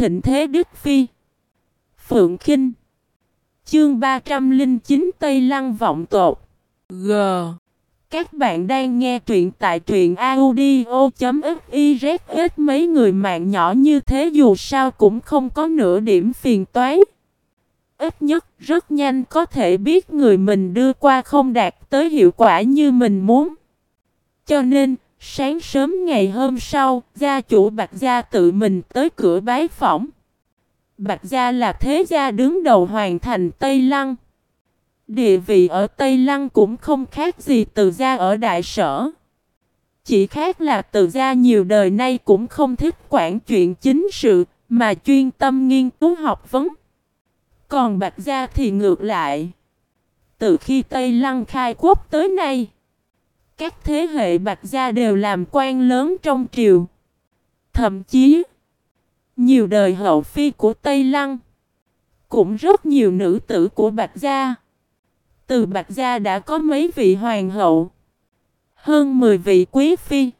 thịnh thế Đức Phi. Phượng Kinh. Chương 309 Tây Lăng Vọng Tột. G. Các bạn đang nghe truyện tại truyện audio.fiz Mấy người mạng nhỏ như thế dù sao cũng không có nửa điểm phiền toái. Ít nhất rất nhanh có thể biết người mình đưa qua không đạt tới hiệu quả như mình muốn. Cho nên Sáng sớm ngày hôm sau, gia chủ Bạch Gia tự mình tới cửa bái phỏng. Bạch Gia là thế gia đứng đầu hoàn thành Tây Lăng. Địa vị ở Tây Lăng cũng không khác gì từ gia ở Đại Sở. Chỉ khác là từ gia nhiều đời nay cũng không thích quản chuyện chính sự, mà chuyên tâm nghiên cứu học vấn. Còn Bạch Gia thì ngược lại. Từ khi Tây Lăng khai quốc tới nay, các thế hệ Bạch Gia đều làm quan lớn trong triều. Thậm chí, nhiều đời hậu phi của Tây Lăng, cũng rất nhiều nữ tử của Bạch Gia. Từ Bạch Gia đã có mấy vị hoàng hậu, hơn 10 vị quý phi.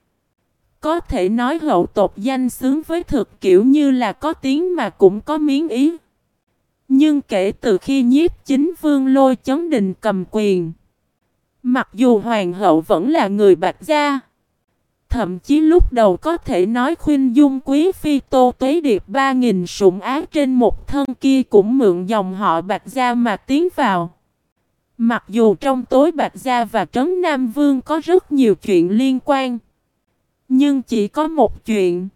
Có thể nói hậu tộc danh xứng với thực kiểu như là có tiếng mà cũng có miếng ý. Nhưng kể từ khi nhiếp chính vương lôi chấn đình cầm quyền, Mặc dù hoàng hậu vẫn là người bạch gia. Thậm chí lúc đầu có thể nói khuyên dung quý phi tô tuế điệp ba nghìn sủng á trên một thân kia cũng mượn dòng họ bạch gia mà tiến vào. Mặc dù trong tối bạch gia và trấn Nam Vương có rất nhiều chuyện liên quan. Nhưng chỉ có một chuyện.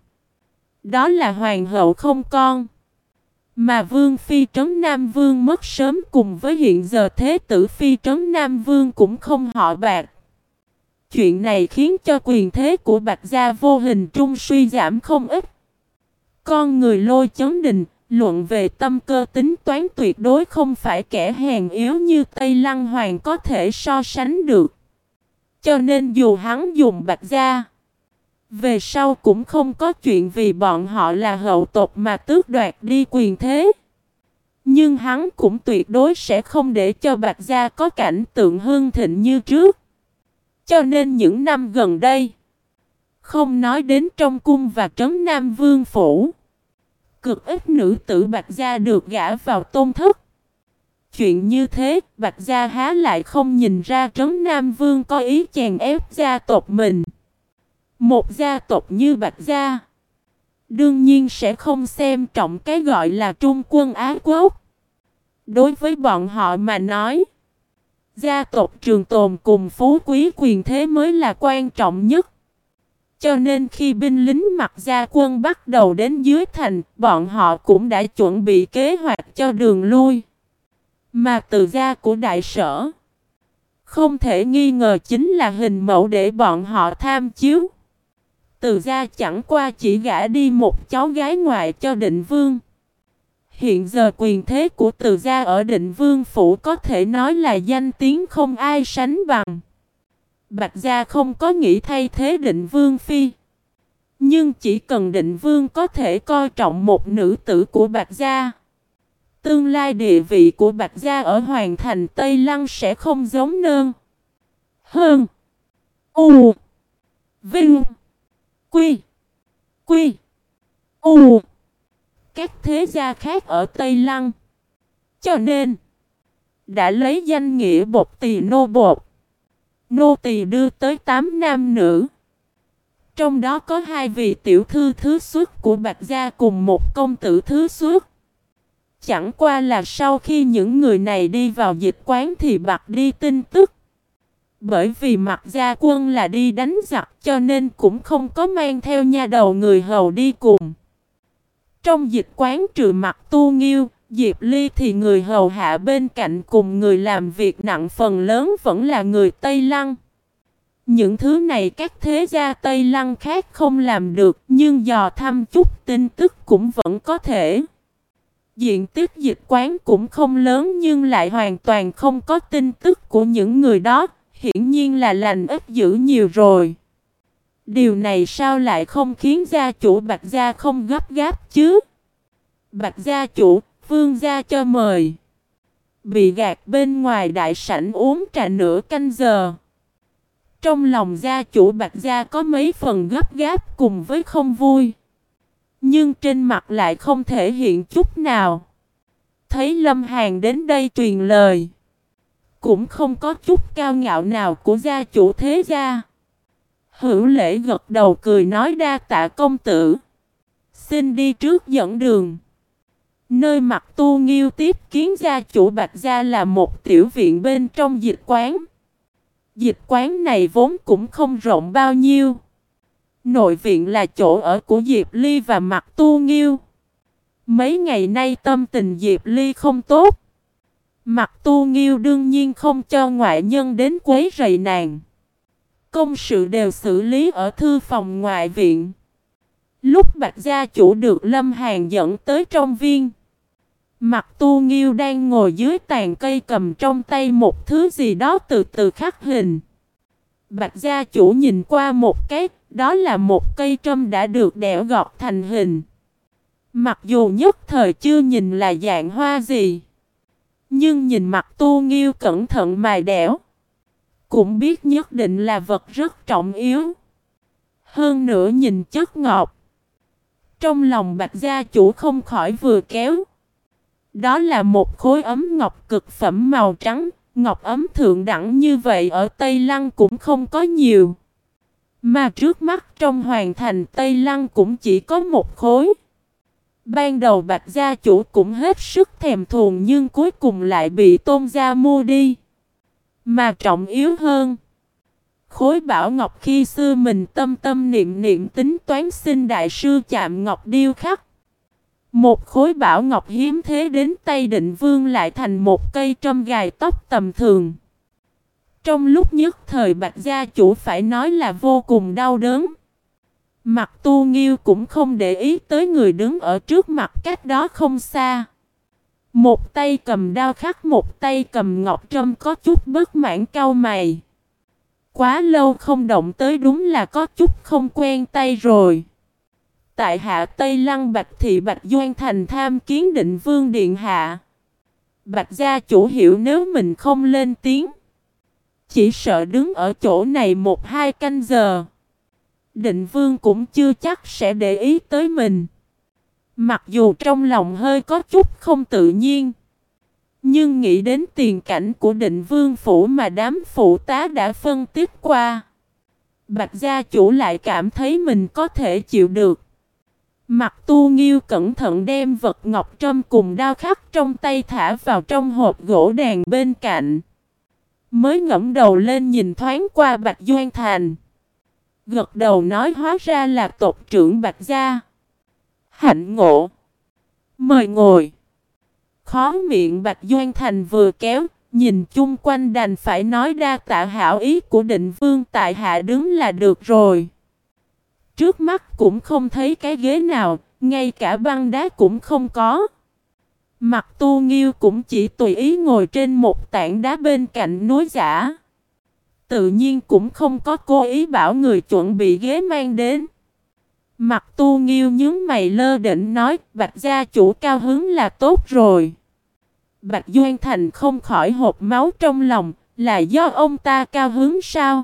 Đó là hoàng hậu không con. Mà Vương Phi Trấn Nam Vương mất sớm cùng với hiện giờ Thế tử Phi Trấn Nam Vương cũng không họ bạc. Chuyện này khiến cho quyền thế của Bạch Gia vô hình trung suy giảm không ít. Con người lôi chấn đình, luận về tâm cơ tính toán tuyệt đối không phải kẻ hèn yếu như Tây Lăng Hoàng có thể so sánh được. Cho nên dù hắn dùng Bạch Gia, về sau cũng không có chuyện vì bọn họ là hậu tộc mà tước đoạt đi quyền thế. Nhưng hắn cũng tuyệt đối sẽ không để cho Bạch Gia có cảnh tượng hương thịnh như trước. Cho nên những năm gần đây, không nói đến trong cung và trấn Nam Vương Phủ, cực ít nữ tử Bạch Gia được gả vào tôn thức. Chuyện như thế, Bạch Gia há lại không nhìn ra trấn Nam Vương có ý chèn ép gia tộc mình. Một gia tộc như Bạch Gia, Đương nhiên sẽ không xem trọng cái gọi là trung quân Á Quốc. Đối với bọn họ mà nói, Gia tộc trường tồn cùng phú quý quyền thế mới là quan trọng nhất. Cho nên khi binh lính mặc gia quân bắt đầu đến dưới thành, Bọn họ cũng đã chuẩn bị kế hoạch cho đường lui. Mà từ gia của đại sở, Không thể nghi ngờ chính là hình mẫu để bọn họ tham chiếu từ gia chẳng qua chỉ gả đi một cháu gái ngoại cho định vương. Hiện giờ quyền thế của từ gia ở định vương phủ có thể nói là danh tiếng không ai sánh bằng. Bạch gia không có nghĩ thay thế định vương phi. Nhưng chỉ cần định vương có thể coi trọng một nữ tử của Bạch gia. Tương lai địa vị của Bạch gia ở Hoàng thành Tây Lăng sẽ không giống nơn. Hơn. U. Vinh. Quy. Quy. U. Các thế gia khác ở Tây Lăng. Cho nên. Đã lấy danh nghĩa bột tỳ nô bột. Nô tỳ đưa tới 8 nam nữ. Trong đó có hai vị tiểu thư thứ xuất của Bạch Gia cùng một công tử thứ xuất. Chẳng qua là sau khi những người này đi vào dịch quán thì bạc đi tin tức. Bởi vì mặt gia quân là đi đánh giặc cho nên cũng không có mang theo nha đầu người hầu đi cùng. Trong dịch quán trừ mặt tu nghiêu, Diệp Ly thì người hầu hạ bên cạnh cùng người làm việc nặng phần lớn vẫn là người Tây Lăng. Những thứ này các thế gia Tây Lăng khác không làm được nhưng dò thăm chút tin tức cũng vẫn có thể. Diện tích dịch quán cũng không lớn nhưng lại hoàn toàn không có tin tức của những người đó, hiển nhiên là lành ít dữ nhiều rồi. Điều này sao lại không khiến gia chủ Bạch Gia không gấp gáp chứ? Bạch Gia chủ, Vương Gia cho mời. Bị gạt bên ngoài đại sảnh uống trà nửa canh giờ. Trong lòng gia chủ Bạch Gia có mấy phần gấp gáp cùng với không vui. Nhưng trên mặt lại không thể hiện chút nào. Thấy Lâm Hàn đến đây truyền lời. Cũng không có chút cao ngạo nào của gia chủ thế gia. Hữu lễ gật đầu cười nói đa tạ công tử. Xin đi trước dẫn đường. Nơi mặt tu nghiêu tiếp kiến gia chủ Bạch Gia là một tiểu viện bên trong dịch quán. Dịch quán này vốn cũng không rộng bao nhiêu. Nội viện là chỗ ở của Diệp Ly và mặt tu nghiêu. Mấy ngày nay tâm tình Diệp Ly không tốt. Mặt tu nghiêu đương nhiên không cho ngoại nhân đến quấy rầy nàng. Công sự đều xử lý ở thư phòng ngoại viện. Lúc Bạch Gia chủ được Lâm Hàn dẫn tới trong viên. Mặt tu nghiêu đang ngồi dưới tàn cây cầm trong tay một thứ gì đó từ từ khắc hình. Bạch gia chủ nhìn qua một cái, đó là một cây trâm đã được đẽo gọt thành hình. Mặc dù nhất thời chưa nhìn là dạng hoa gì. Nhưng nhìn mặt tu nghiêu cẩn thận mài đẽo. Cũng biết nhất định là vật rất trọng yếu. Hơn nữa nhìn chất ngọt. Trong lòng bạch gia chủ không khỏi vừa kéo. Đó là một khối ấm ngọc cực phẩm màu trắng, ngọc ấm thượng đẳng như vậy ở Tây Lăng cũng không có nhiều. Mà trước mắt trong hoàng thành Tây Lăng cũng chỉ có một khối. Ban đầu Bạch Gia chủ cũng hết sức thèm thuồng nhưng cuối cùng lại bị Tôn Gia mua đi. Mà trọng yếu hơn. Khối bảo ngọc khi xưa mình tâm tâm niệm niệm tính toán xin đại sư chạm ngọc điêu khắc. Một khối bảo ngọc hiếm thế đến tay định vương lại thành một cây trâm gài tóc tầm thường. Trong lúc nhất thời bạch gia chủ phải nói là vô cùng đau đớn. Mặt tu nghiêu cũng không để ý tới người đứng ở trước mặt cách đó không xa. Một tay cầm đao khắc, một tay cầm ngọc trâm có chút bất mãn cau mày. Quá lâu không động tới đúng là có chút không quen tay rồi. Tại hạ Tây Lăng Bạch Thị Bạch Doan Thành tham kiến định vương điện hạ. Bạch gia chủ hiểu nếu mình không lên tiếng. Chỉ sợ đứng ở chỗ này một hai canh giờ. Định vương cũng chưa chắc sẽ để ý tới mình. Mặc dù trong lòng hơi có chút không tự nhiên. Nhưng nghĩ đến tiền cảnh của định vương phủ mà đám phụ tá đã phân tích qua. Bạch gia chủ lại cảm thấy mình có thể chịu được. Mặt tu nghiêu cẩn thận đem vật ngọc trâm cùng đao khắc trong tay thả vào trong hộp gỗ đàn bên cạnh. Mới ngẫm đầu lên nhìn thoáng qua Bạch Doan Thành. Gật đầu nói hóa ra là tộc trưởng Bạch Gia. Hạnh ngộ. Mời ngồi. Khó miệng Bạch Doan Thành vừa kéo, nhìn chung quanh đành phải nói ra tạ hảo ý của định vương tại hạ đứng là được rồi. Trước mắt cũng không thấy cái ghế nào, ngay cả băng đá cũng không có. Mặt tu nghiêu cũng chỉ tùy ý ngồi trên một tảng đá bên cạnh núi giả. Tự nhiên cũng không có cố ý bảo người chuẩn bị ghế mang đến. Mặt tu nghiêu nhướng mày lơ đỉnh nói Bạch gia chủ cao hứng là tốt rồi. Bạch Doan Thành không khỏi hộp máu trong lòng là do ông ta cao hứng sao?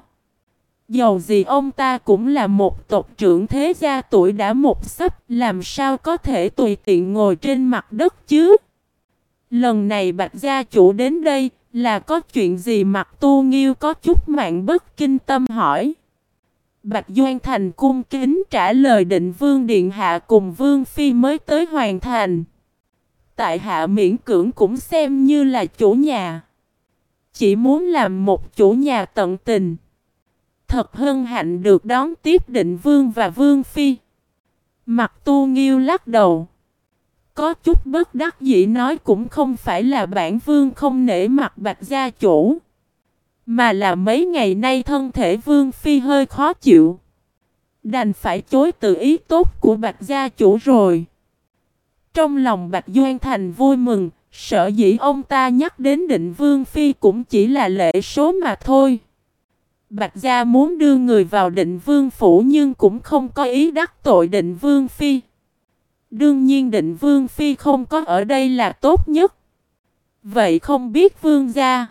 Dầu gì ông ta cũng là một tộc trưởng thế gia tuổi đã một sắp, làm sao có thể tùy tiện ngồi trên mặt đất chứ? Lần này bạch gia chủ đến đây, là có chuyện gì mặt tu nghiêu có chút mạng bất kinh tâm hỏi. Bạch Doan Thành cung kính trả lời định vương điện hạ cùng vương phi mới tới hoàn thành. Tại hạ miễn cưỡng cũng xem như là chủ nhà. Chỉ muốn làm một chủ nhà tận tình. Thật hân hạnh được đón tiếp định vương và vương phi. Mặt tu nghiêu lắc đầu. Có chút bất đắc dĩ nói cũng không phải là bản vương không nể mặt bạch gia chủ. Mà là mấy ngày nay thân thể vương phi hơi khó chịu. Đành phải chối từ ý tốt của bạch gia chủ rồi. Trong lòng bạch Doan Thành vui mừng, sợ dĩ ông ta nhắc đến định vương phi cũng chỉ là lệ số mà thôi. Bạch Gia muốn đưa người vào định vương phủ nhưng cũng không có ý đắc tội định vương phi. Đương nhiên định vương phi không có ở đây là tốt nhất. Vậy không biết vương gia.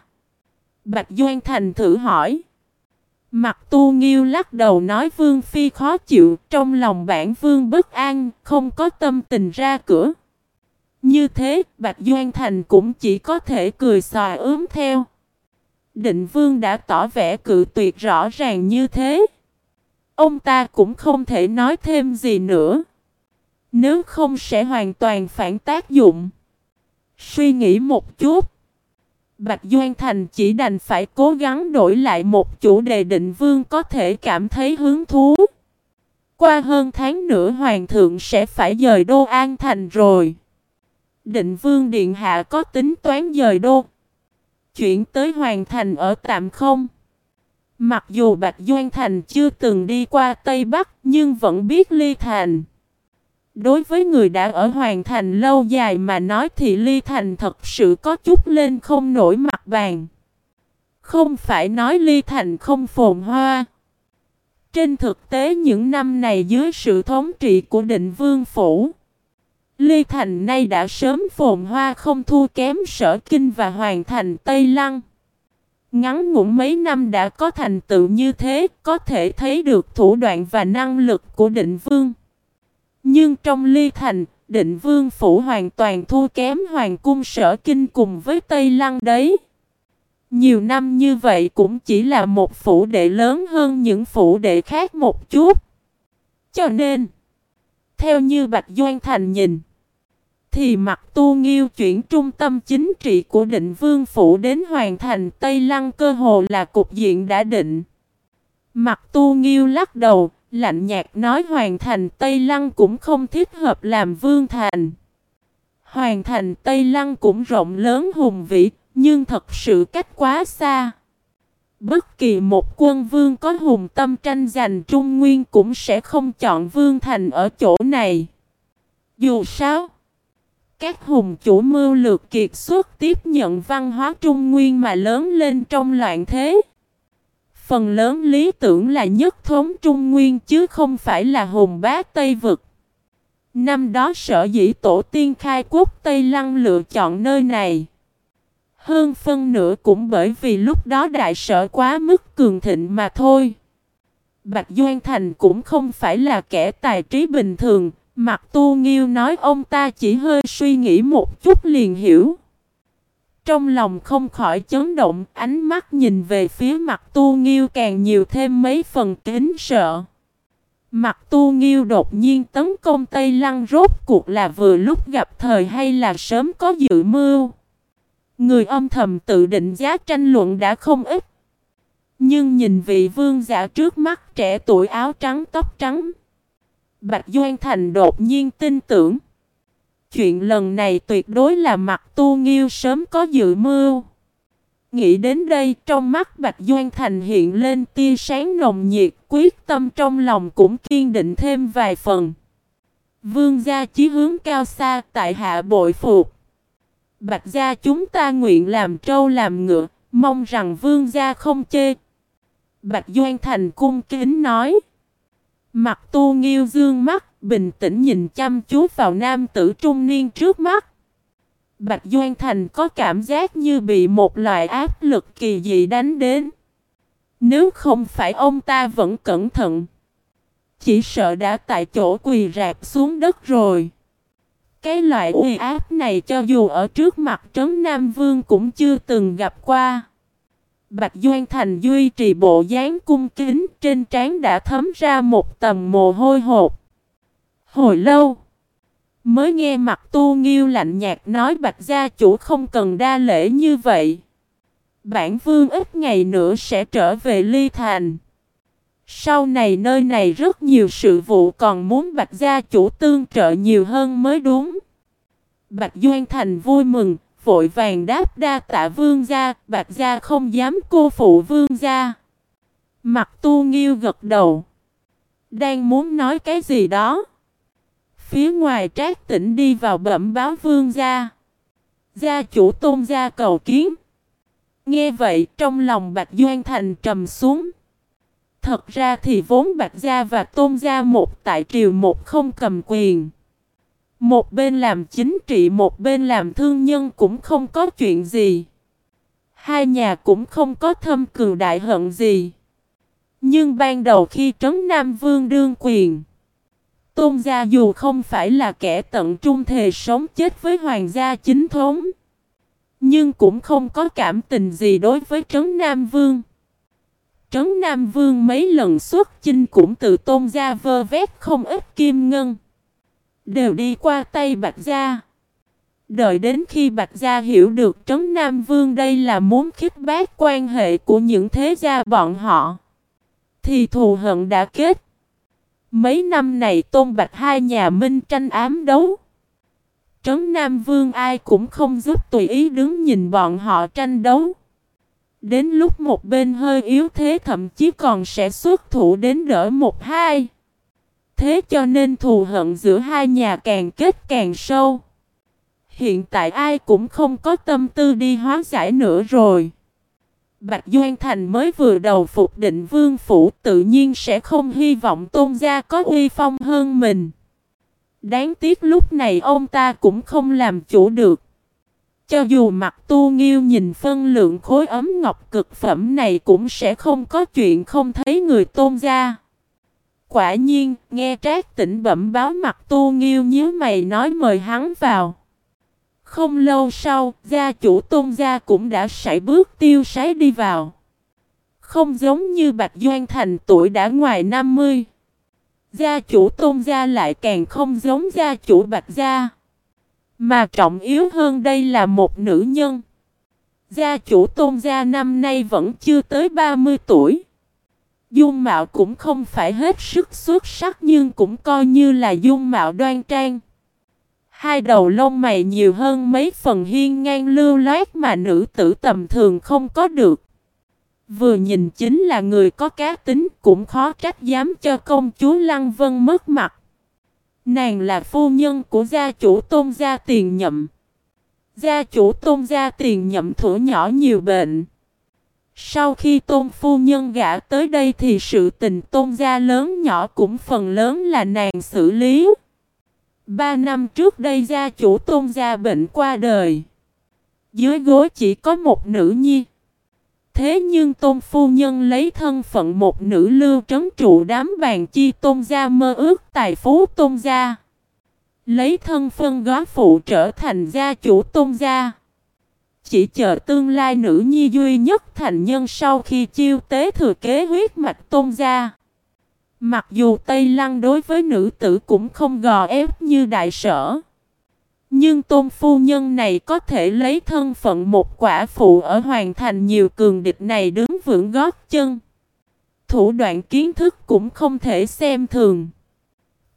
Bạch Doan Thành thử hỏi. Mặt tu nghiêu lắc đầu nói Vương Phi khó chịu, trong lòng bản Vương bất an, không có tâm tình ra cửa. Như thế, Bạch Doan Thành cũng chỉ có thể cười xòa ướm theo. Định Vương đã tỏ vẻ cự tuyệt rõ ràng như thế. Ông ta cũng không thể nói thêm gì nữa. Nếu không sẽ hoàn toàn phản tác dụng. Suy nghĩ một chút. Bạch Doan Thành chỉ đành phải cố gắng đổi lại một chủ đề định vương có thể cảm thấy hứng thú. Qua hơn tháng nữa Hoàng thượng sẽ phải dời Đô An Thành rồi. Định vương Điện Hạ có tính toán dời Đô. Chuyển tới Hoàng Thành ở tạm không? Mặc dù Bạch Doan Thành chưa từng đi qua Tây Bắc nhưng vẫn biết Ly Thành. Đối với người đã ở Hoàng Thành lâu dài mà nói thì Ly Thành thật sự có chút lên không nổi mặt bàn. Không phải nói Ly Thành không phồn hoa. Trên thực tế những năm này dưới sự thống trị của định vương phủ. Ly Thành nay đã sớm phồn hoa không thua kém sở kinh và Hoàng Thành Tây Lăng. Ngắn ngủn mấy năm đã có thành tựu như thế, có thể thấy được thủ đoạn và năng lực của định vương. Nhưng trong ly thành, định vương phủ hoàn toàn thua kém hoàng cung sở kinh cùng với Tây Lăng đấy. Nhiều năm như vậy cũng chỉ là một phủ đệ lớn hơn những phủ đệ khác một chút. Cho nên, theo như Bạch Doan Thành nhìn, thì mặt tu nghiêu chuyển trung tâm chính trị của định vương phủ đến hoàn thành Tây Lăng cơ hồ là cục diện đã định. Mặt tu nghiêu lắc đầu, lạnh nhạt nói hoàn thành Tây Lăng cũng không thích hợp làm vương thành. Hoàn thành Tây Lăng cũng rộng lớn hùng vĩ, nhưng thật sự cách quá xa. Bất kỳ một quân vương có hùng tâm tranh giành Trung Nguyên cũng sẽ không chọn vương thành ở chỗ này. Dù sao, các hùng chủ mưu lược kiệt xuất tiếp nhận văn hóa Trung Nguyên mà lớn lên trong loạn thế. Phần lớn lý tưởng là nhất thống Trung Nguyên chứ không phải là hùng bá Tây Vực. Năm đó sở dĩ tổ tiên khai quốc Tây Lăng lựa chọn nơi này. Hơn phân nửa cũng bởi vì lúc đó đại sở quá mức cường thịnh mà thôi. Bạch Doan Thành cũng không phải là kẻ tài trí bình thường, Mặt tu nghiêu nói ông ta chỉ hơi suy nghĩ một chút liền hiểu. Trong lòng không khỏi chấn động, ánh mắt nhìn về phía mặt tu nghiêu càng nhiều thêm mấy phần kính sợ. Mặt tu nghiêu đột nhiên tấn công Tây Lăng rốt cuộc là vừa lúc gặp thời hay là sớm có dự mưu. Người âm thầm tự định giá tranh luận đã không ít. Nhưng nhìn vị vương giả trước mắt trẻ tuổi áo trắng tóc trắng. Bạch Doan Thành đột nhiên tin tưởng. Chuyện lần này tuyệt đối là mặt tu nghiêu sớm có dự mưu. Nghĩ đến đây trong mắt Bạch Doan Thành hiện lên tia sáng nồng nhiệt quyết tâm trong lòng cũng kiên định thêm vài phần. Vương gia chí hướng cao xa tại hạ bội phục. Bạch gia chúng ta nguyện làm trâu làm ngựa, mong rằng vương gia không chê. Bạch Doan Thành cung kính nói. Mặt tu nghiêu dương mắt, bình tĩnh nhìn chăm chú vào nam tử trung niên trước mắt. Bạch Doan Thành có cảm giác như bị một loại áp lực kỳ dị đánh đến. Nếu không phải ông ta vẫn cẩn thận, chỉ sợ đã tại chỗ quỳ rạp xuống đất rồi. Cái loại uy áp này cho dù ở trước mặt trấn Nam Vương cũng chưa từng gặp qua. Bạch Doan Thành duy trì bộ dáng cung kính trên trán đã thấm ra một tầng mồ hôi hột. Hồi lâu, mới nghe mặt tu nghiêu lạnh nhạt nói Bạch gia chủ không cần đa lễ như vậy. Bản vương ít ngày nữa sẽ trở về Ly Thành. Sau này nơi này rất nhiều sự vụ còn muốn Bạch gia chủ tương trợ nhiều hơn mới đúng. Bạch Doan Thành vui mừng, vội vàng đáp đa tạ vương gia, bạch gia không dám cô phụ vương gia. Mặt tu nghiêu gật đầu. Đang muốn nói cái gì đó. Phía ngoài trác tỉnh đi vào bẩm báo vương gia. Gia chủ tôn gia cầu kiến. Nghe vậy trong lòng Bạch Doan Thành trầm xuống. Thật ra thì vốn Bạch Gia và Tôn Gia một tại triều một không cầm quyền. Một bên làm chính trị một bên làm thương nhân cũng không có chuyện gì. Hai nhà cũng không có thâm cừu đại hận gì. Nhưng ban đầu khi Trấn Nam Vương đương quyền, Tôn gia dù không phải là kẻ tận trung thề sống chết với hoàng gia chính thống, nhưng cũng không có cảm tình gì đối với Trấn Nam Vương. Trấn Nam Vương mấy lần xuất chinh cũng từ tôn gia vơ vét không ít kim ngân. Đều đi qua tay Bạch Gia. Đợi đến khi Bạch Gia hiểu được Trấn Nam Vương đây là muốn khích bác quan hệ của những thế gia bọn họ. Thì thù hận đã kết. Mấy năm này Tôn Bạch hai nhà minh tranh ám đấu. Trấn Nam Vương ai cũng không giúp tùy ý đứng nhìn bọn họ tranh đấu. Đến lúc một bên hơi yếu thế thậm chí còn sẽ xuất thủ đến đỡ một hai. Thế cho nên thù hận giữa hai nhà càng kết càng sâu. Hiện tại ai cũng không có tâm tư đi hóa giải nữa rồi. Bạch Doan Thành mới vừa đầu phục định vương phủ tự nhiên sẽ không hy vọng tôn gia có uy phong hơn mình. Đáng tiếc lúc này ông ta cũng không làm chủ được. Cho dù mặt tu nghiêu nhìn phân lượng khối ấm ngọc cực phẩm này cũng sẽ không có chuyện không thấy người tôn gia. Quả nhiên, nghe trác tỉnh bẩm báo mặt tu nghiêu nhớ mày nói mời hắn vào. Không lâu sau, gia chủ tôn gia cũng đã sải bước tiêu sái đi vào. Không giống như Bạch Doan Thành tuổi đã ngoài 50. Gia chủ tôn gia lại càng không giống gia chủ Bạch Gia. Mà trọng yếu hơn đây là một nữ nhân. Gia chủ tôn gia năm nay vẫn chưa tới 30 tuổi. Dung mạo cũng không phải hết sức xuất sắc nhưng cũng coi như là dung mạo đoan trang. Hai đầu lông mày nhiều hơn mấy phần hiên ngang lưu loát mà nữ tử tầm thường không có được. Vừa nhìn chính là người có cá tính, cũng khó trách dám cho công chúa Lăng Vân mất mặt. Nàng là phu nhân của gia chủ tôn gia tiền nhậm. Gia chủ tôn gia tiền nhậm thủ nhỏ nhiều bệnh. Sau khi tôn phu nhân gã tới đây thì sự tình tôn gia lớn nhỏ cũng phần lớn là nàng xử lý. Ba năm trước đây gia chủ tôn gia bệnh qua đời. Dưới gối chỉ có một nữ nhi. Thế nhưng tôn phu nhân lấy thân phận một nữ lưu trấn trụ đám bàn chi tôn gia mơ ước tài phú tôn gia. Lấy thân phân góa phụ trở thành gia chủ tôn gia. Chỉ chờ tương lai nữ nhi duy nhất thành nhân sau khi chiêu tế thừa kế huyết mạch tôn gia. Mặc dù Tây Lăng đối với nữ tử cũng không gò ép như đại sở. Nhưng tôn phu nhân này có thể lấy thân phận một quả phụ ở hoàn thành nhiều cường địch này đứng vững gót chân. Thủ đoạn kiến thức cũng không thể xem thường.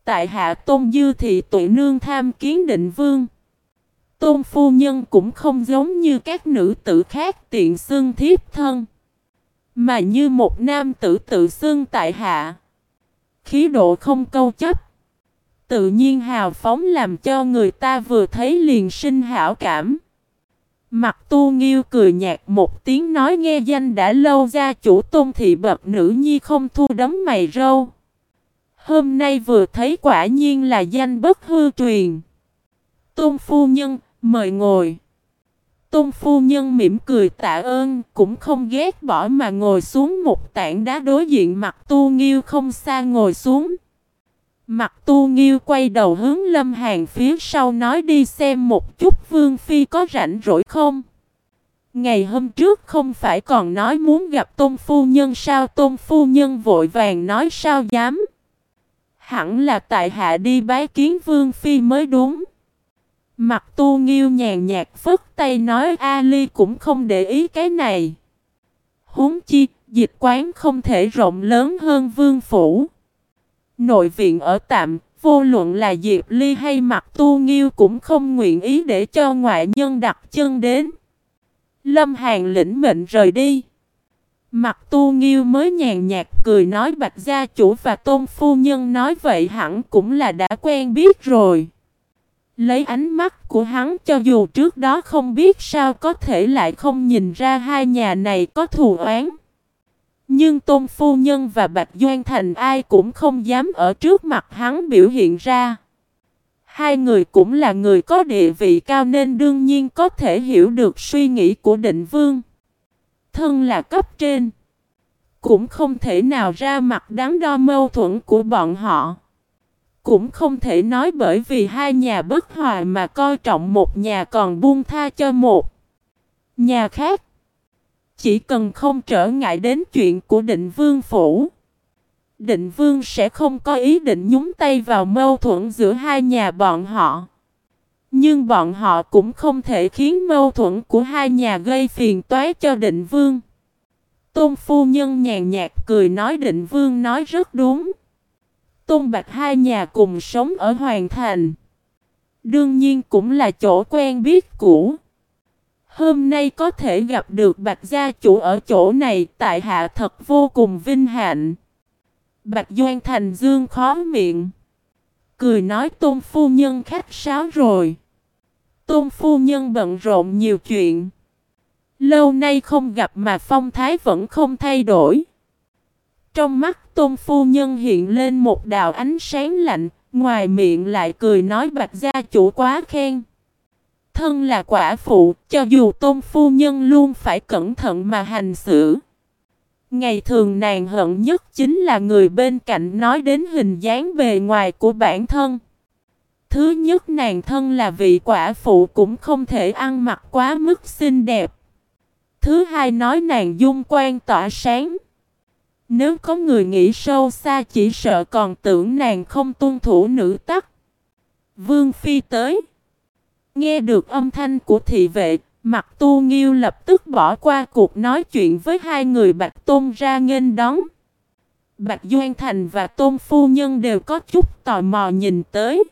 Tại hạ tôn dư thị tụi nương tham kiến định vương. Tôn phu nhân cũng không giống như các nữ tử khác tiện xưng thiếp thân. Mà như một nam tử tự xưng tại hạ. Khí độ không câu chấp. Tự nhiên hào phóng làm cho người ta vừa thấy liền sinh hảo cảm. Mặt tu nghiêu cười nhạt một tiếng nói nghe danh đã lâu ra chủ tôn thị bậc nữ nhi không thu đấm mày râu. Hôm nay vừa thấy quả nhiên là danh bất hư truyền. Tôn phu nhân, mời ngồi. Tôn phu nhân mỉm cười tạ ơn, cũng không ghét bỏ mà ngồi xuống một tảng đá đối diện mặt tu nghiêu không xa ngồi xuống. Mặt tu nghiêu quay đầu hướng lâm hàng phía sau nói đi xem một chút vương phi có rảnh rỗi không. Ngày hôm trước không phải còn nói muốn gặp tôn phu nhân sao tôn phu nhân vội vàng nói sao dám. Hẳn là tại hạ đi bái kiến vương phi mới đúng. Mặt tu nghiêu nhàn nhạt phất tay nói Ali cũng không để ý cái này. Huống chi, dịch quán không thể rộng lớn hơn vương phủ. Nội viện ở tạm, vô luận là Diệp Ly hay mặt tu nghiêu cũng không nguyện ý để cho ngoại nhân đặt chân đến. Lâm Hàn lĩnh mệnh rời đi. Mặt tu nghiêu mới nhàn nhạt cười nói bạch gia chủ và tôn phu nhân nói vậy hẳn cũng là đã quen biết rồi. Lấy ánh mắt của hắn cho dù trước đó không biết sao có thể lại không nhìn ra hai nhà này có thù oán. Nhưng Tôn Phu Nhân và Bạch Doan Thành ai cũng không dám ở trước mặt hắn biểu hiện ra. Hai người cũng là người có địa vị cao nên đương nhiên có thể hiểu được suy nghĩ của định vương. Thân là cấp trên. Cũng không thể nào ra mặt đáng đo mâu thuẫn của bọn họ. Cũng không thể nói bởi vì hai nhà bất hòa mà coi trọng một nhà còn buông tha cho một nhà khác. Chỉ cần không trở ngại đến chuyện của định vương phủ. Định vương sẽ không có ý định nhúng tay vào mâu thuẫn giữa hai nhà bọn họ. Nhưng bọn họ cũng không thể khiến mâu thuẫn của hai nhà gây phiền toái cho định vương. Tôn phu nhân nhàn nhạt cười nói định vương nói rất đúng. Tôn Bạch hai nhà cùng sống ở Hoàng Thành. Đương nhiên cũng là chỗ quen biết cũ. Hôm nay có thể gặp được Bạch gia chủ ở chỗ này tại hạ thật vô cùng vinh hạnh. Bạch Doan Thành Dương khó miệng. Cười nói tôn phu nhân khách sáo rồi. Tôn phu nhân bận rộn nhiều chuyện. Lâu nay không gặp mà phong thái vẫn không thay đổi. Trong mắt tôn phu nhân hiện lên một đạo ánh sáng lạnh, ngoài miệng lại cười nói bạch gia chủ quá khen. Thân là quả phụ, cho dù tôn phu nhân luôn phải cẩn thận mà hành xử. Ngày thường nàng hận nhất chính là người bên cạnh nói đến hình dáng bề ngoài của bản thân. Thứ nhất nàng thân là vị quả phụ cũng không thể ăn mặc quá mức xinh đẹp. Thứ hai nói nàng dung quan tỏa sáng. Nếu có người nghĩ sâu xa chỉ sợ còn tưởng nàng không tuân thủ nữ tắc. Vương Phi tới. Nghe được âm thanh của thị vệ, mặt tu nghiêu lập tức bỏ qua cuộc nói chuyện với hai người Bạch Tôn ra nghênh đón. Bạch Doan Thành và Tôn Phu Nhân đều có chút tò mò nhìn tới.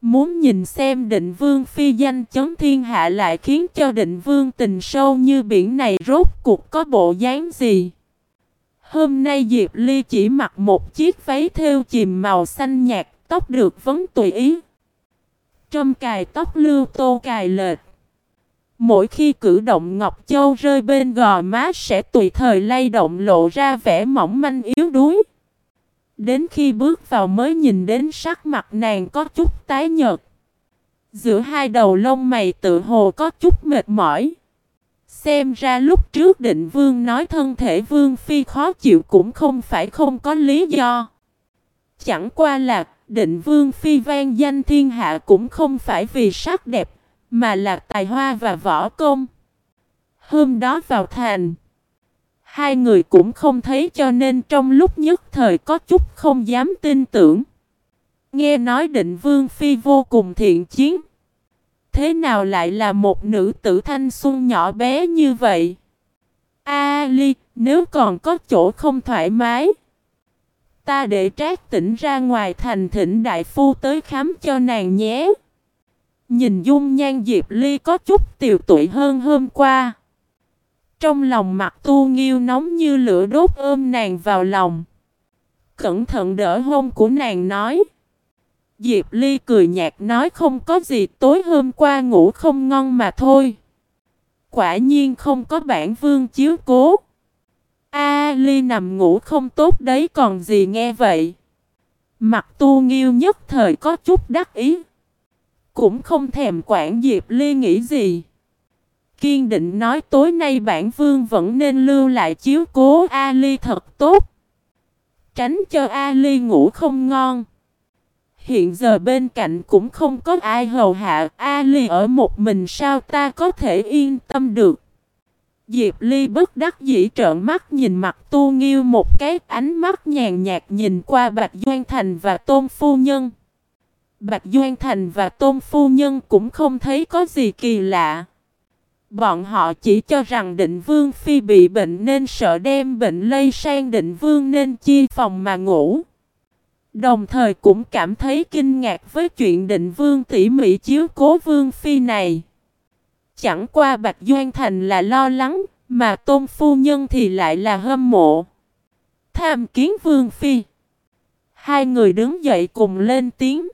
Muốn nhìn xem định vương phi danh chấn thiên hạ lại khiến cho định vương tình sâu như biển này rốt cuộc có bộ dáng gì. Hôm nay Diệp Ly chỉ mặc một chiếc váy thêu chìm màu xanh nhạt, tóc được vấn tùy ý. Trong cài tóc lưu tô cài lệch. Mỗi khi cử động Ngọc Châu rơi bên gò má sẽ tùy thời lay động lộ ra vẻ mỏng manh yếu đuối. Đến khi bước vào mới nhìn đến sắc mặt nàng có chút tái nhợt. Giữa hai đầu lông mày tự hồ có chút mệt mỏi. Xem ra lúc trước định vương nói thân thể vương phi khó chịu cũng không phải không có lý do. Chẳng qua là định vương phi vang danh thiên hạ cũng không phải vì sắc đẹp, mà là tài hoa và võ công. Hôm đó vào thành, hai người cũng không thấy cho nên trong lúc nhất thời có chút không dám tin tưởng. Nghe nói định vương phi vô cùng thiện chiến thế nào lại là một nữ tử thanh xuân nhỏ bé như vậy? A Ly, nếu còn có chỗ không thoải mái, ta để trác tỉnh ra ngoài thành thỉnh đại phu tới khám cho nàng nhé. Nhìn dung nhan Diệp Ly có chút tiều tụy hơn hôm qua. Trong lòng mặt tu nghiêu nóng như lửa đốt ôm nàng vào lòng. Cẩn thận đỡ hôn của nàng nói. Diệp Ly cười nhạt nói không có gì, tối hôm qua ngủ không ngon mà thôi. Quả nhiên không có bản vương chiếu cố. A Ly nằm ngủ không tốt đấy, còn gì nghe vậy. Mặt tu nghiêu nhất thời có chút đắc ý. Cũng không thèm quản Diệp Ly nghĩ gì. Kiên định nói tối nay bản vương vẫn nên lưu lại chiếu cố A Ly thật tốt. Tránh cho A Ly ngủ không ngon. Hiện giờ bên cạnh cũng không có ai hầu hạ A Ly ở một mình sao ta có thể yên tâm được. Diệp Ly bất đắc dĩ trợn mắt nhìn mặt tu nghiêu một cái, ánh mắt nhàn nhạt nhìn qua Bạch Doan Thành và Tôn Phu Nhân. Bạch Doan Thành và Tôn Phu Nhân cũng không thấy có gì kỳ lạ. Bọn họ chỉ cho rằng định vương phi bị bệnh nên sợ đem bệnh lây sang định vương nên chia phòng mà ngủ. Đồng thời cũng cảm thấy kinh ngạc với chuyện định vương tỉ mỉ chiếu cố vương phi này. Chẳng qua Bạch Doan Thành là lo lắng, mà tôn phu nhân thì lại là hâm mộ. Tham kiến vương phi. Hai người đứng dậy cùng lên tiếng.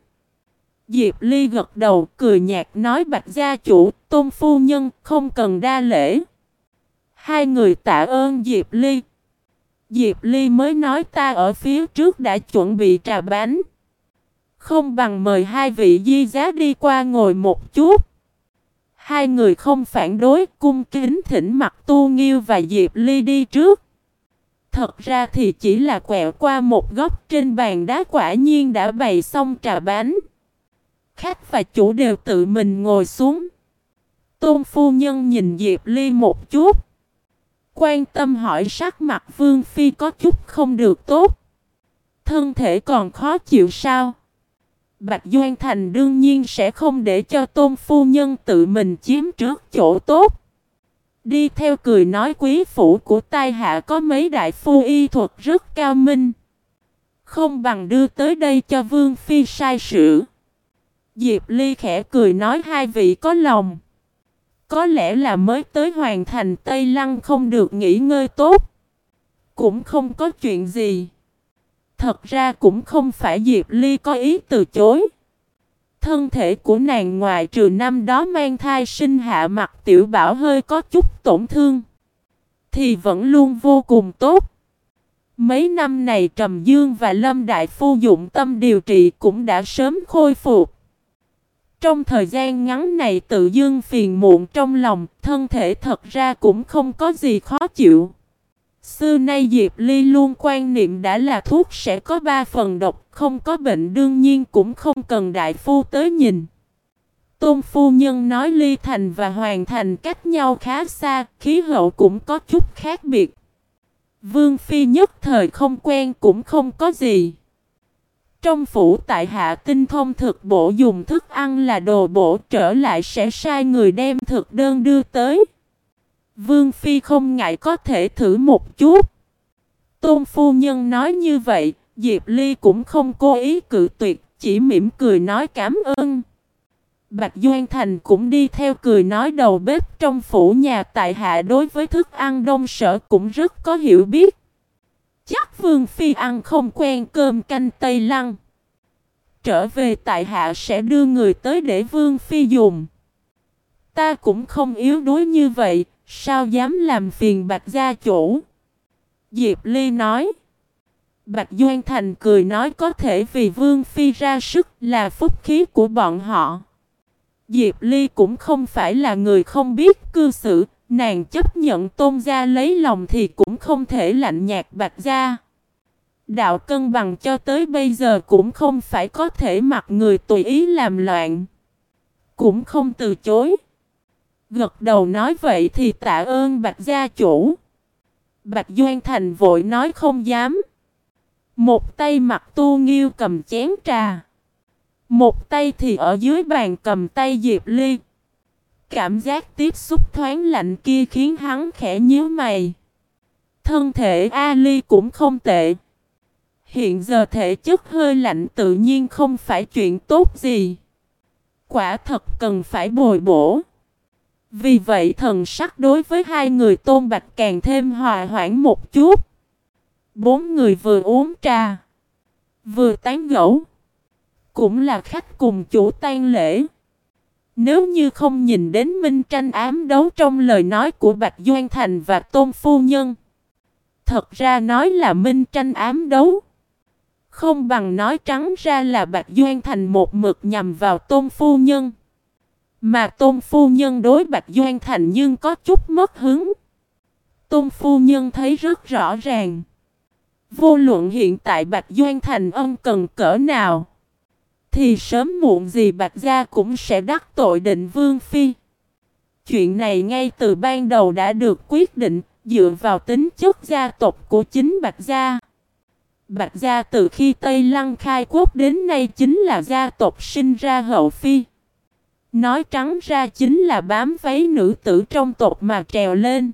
Diệp Ly gật đầu cười nhạt nói Bạch gia chủ, tôn phu nhân không cần đa lễ. Hai người tạ ơn Diệp Ly, Diệp Ly mới nói ta ở phía trước đã chuẩn bị trà bánh. Không bằng mời hai vị di giá đi qua ngồi một chút. Hai người không phản đối, cung kính thỉnh mặt tu nghiêu và Diệp Ly đi trước. Thật ra thì chỉ là quẹo qua một góc trên bàn đá quả nhiên đã bày xong trà bánh. Khách và chủ đều tự mình ngồi xuống. Tôn phu nhân nhìn Diệp Ly một chút. Quan tâm hỏi sắc mặt Vương Phi có chút không được tốt. Thân thể còn khó chịu sao? Bạch Doan Thành đương nhiên sẽ không để cho tôn phu nhân tự mình chiếm trước chỗ tốt. Đi theo cười nói quý phủ của tai hạ có mấy đại phu y thuật rất cao minh. Không bằng đưa tới đây cho Vương Phi sai sử. Diệp Ly khẽ cười nói hai vị có lòng. Có lẽ là mới tới hoàn thành Tây Lăng không được nghỉ ngơi tốt. Cũng không có chuyện gì. Thật ra cũng không phải Diệp Ly có ý từ chối. Thân thể của nàng ngoài trừ năm đó mang thai sinh hạ mặt tiểu bảo hơi có chút tổn thương. Thì vẫn luôn vô cùng tốt. Mấy năm này Trầm Dương và Lâm Đại Phu dụng tâm điều trị cũng đã sớm khôi phục. Trong thời gian ngắn này tự dương phiền muộn trong lòng, thân thể thật ra cũng không có gì khó chịu. Xưa nay Diệp Ly luôn quan niệm đã là thuốc sẽ có ba phần độc, không có bệnh đương nhiên cũng không cần đại phu tới nhìn. Tôn phu nhân nói Ly Thành và hoàng Thành cách nhau khá xa, khí hậu cũng có chút khác biệt. Vương Phi nhất thời không quen cũng không có gì. Trong phủ tại hạ tinh thông thực bổ dùng thức ăn là đồ bổ trở lại sẽ sai người đem thực đơn đưa tới. Vương Phi không ngại có thể thử một chút. Tôn phu nhân nói như vậy, Diệp Ly cũng không cố ý cự tuyệt, chỉ mỉm cười nói cảm ơn. Bạch Doan Thành cũng đi theo cười nói đầu bếp trong phủ nhà tại hạ đối với thức ăn đông sở cũng rất có hiểu biết. Chắc Vương Phi ăn không quen cơm canh Tây Lăng. Trở về tại hạ sẽ đưa người tới để Vương Phi dùng. Ta cũng không yếu đuối như vậy, sao dám làm phiền Bạch gia chủ? Diệp Ly nói. Bạch Doan Thành cười nói có thể vì Vương Phi ra sức là phúc khí của bọn họ. Diệp Ly cũng không phải là người không biết cư xử, nàng chấp nhận tôn gia lấy lòng thì cũng không thể lạnh nhạt Bạch gia. Đạo cân bằng cho tới bây giờ cũng không phải có thể mặc người tùy ý làm loạn. Cũng không từ chối. Gật đầu nói vậy thì tạ ơn Bạch gia chủ. Bạch Doan Thành vội nói không dám. Một tay mặt tu nghiêu cầm chén trà. Một tay thì ở dưới bàn cầm tay Diệp Ly. Cảm giác tiếp xúc thoáng lạnh kia khiến hắn khẽ nhíu mày. Thân thể Ali cũng không tệ. Hiện giờ thể chất hơi lạnh tự nhiên không phải chuyện tốt gì. Quả thật cần phải bồi bổ. Vì vậy thần sắc đối với hai người tôn bạch càng thêm hòa hoãn một chút. Bốn người vừa uống trà. Vừa tán gẫu. Cũng là khách cùng chủ tan lễ. Nếu như không nhìn đến minh tranh ám đấu trong lời nói của Bạch Doan Thành và Tôn Phu Nhân. Thật ra nói là minh tranh ám đấu. Không bằng nói trắng ra là Bạch Doan Thành một mực nhằm vào Tôn Phu Nhân. Mà Tôn Phu Nhân đối Bạch Doan Thành nhưng có chút mất hứng. Tôn Phu Nhân thấy rất rõ ràng. Vô luận hiện tại Bạch Doan Thành ân cần cỡ nào. Thì sớm muộn gì Bạch Gia cũng sẽ đắc tội định Vương Phi. Chuyện này ngay từ ban đầu đã được quyết định dựa vào tính chất gia tộc của chính Bạch Gia. Bạch Gia từ khi Tây Lăng khai quốc đến nay chính là gia tộc sinh ra hậu phi. Nói trắng ra chính là bám váy nữ tử trong tộc mà trèo lên.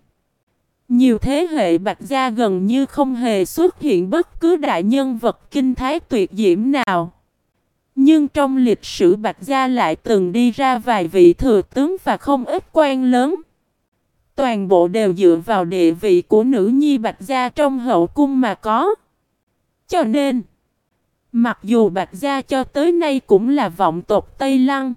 Nhiều thế hệ Bạch Gia gần như không hề xuất hiện bất cứ đại nhân vật kinh thái tuyệt diễm nào. Nhưng trong lịch sử Bạch Gia lại từng đi ra vài vị thừa tướng và không ít quan lớn. Toàn bộ đều dựa vào địa vị của nữ nhi Bạch Gia trong hậu cung mà có. Cho nên, mặc dù Bạch Gia cho tới nay cũng là vọng tộc Tây Lăng,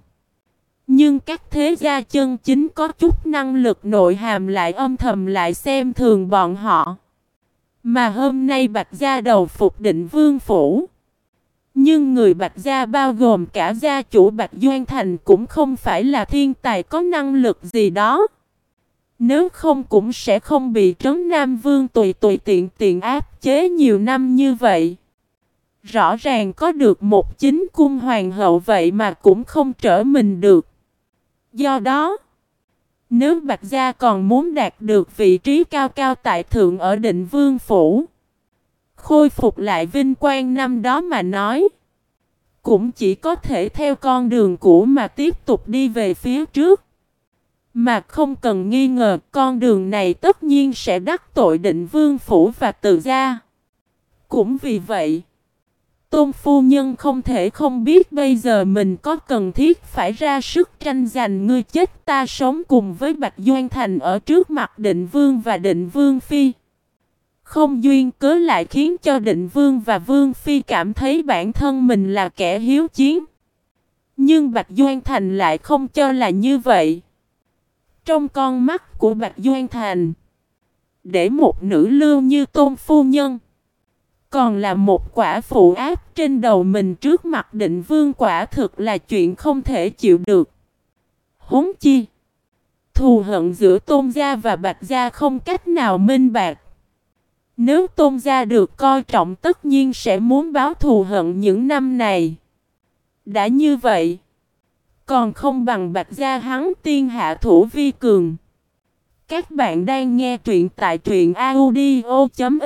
nhưng các thế gia chân chính có chút năng lực nội hàm lại âm thầm lại xem thường bọn họ. Mà hôm nay Bạch Gia đầu phục định vương phủ. Nhưng người Bạch Gia bao gồm cả gia chủ Bạch Doan Thành cũng không phải là thiên tài có năng lực gì đó. Nếu không cũng sẽ không bị Trấn Nam Vương tùy tùy tiện tiện áp chế nhiều năm như vậy. Rõ ràng có được một chính cung hoàng hậu vậy mà cũng không trở mình được. Do đó, nếu Bạch Gia còn muốn đạt được vị trí cao cao tại thượng ở định vương phủ, khôi phục lại vinh quang năm đó mà nói, cũng chỉ có thể theo con đường cũ mà tiếp tục đi về phía trước. Mà không cần nghi ngờ con đường này tất nhiên sẽ đắc tội định vương phủ và tự gia. Cũng vì vậy, Tôn phu nhân không thể không biết bây giờ mình có cần thiết phải ra sức tranh giành ngươi chết ta sống cùng với Bạch Doan Thành ở trước mặt định vương và định vương phi. Không duyên cớ lại khiến cho định vương và vương phi cảm thấy bản thân mình là kẻ hiếu chiến. Nhưng Bạch Doan Thành lại không cho là như vậy. Trong con mắt của Bạch Doan Thành, để một nữ lưu như tôn phu nhân còn là một quả phụ áp trên đầu mình trước mặt định vương quả thực là chuyện không thể chịu được. Huống chi. Thù hận giữa tôn gia và bạch gia không cách nào minh bạc. Nếu tôn gia được coi trọng tất nhiên sẽ muốn báo thù hận những năm này. Đã như vậy. Còn không bằng bạch gia hắn tiên hạ thủ vi cường. Các bạn đang nghe truyện tại truyện audio.fif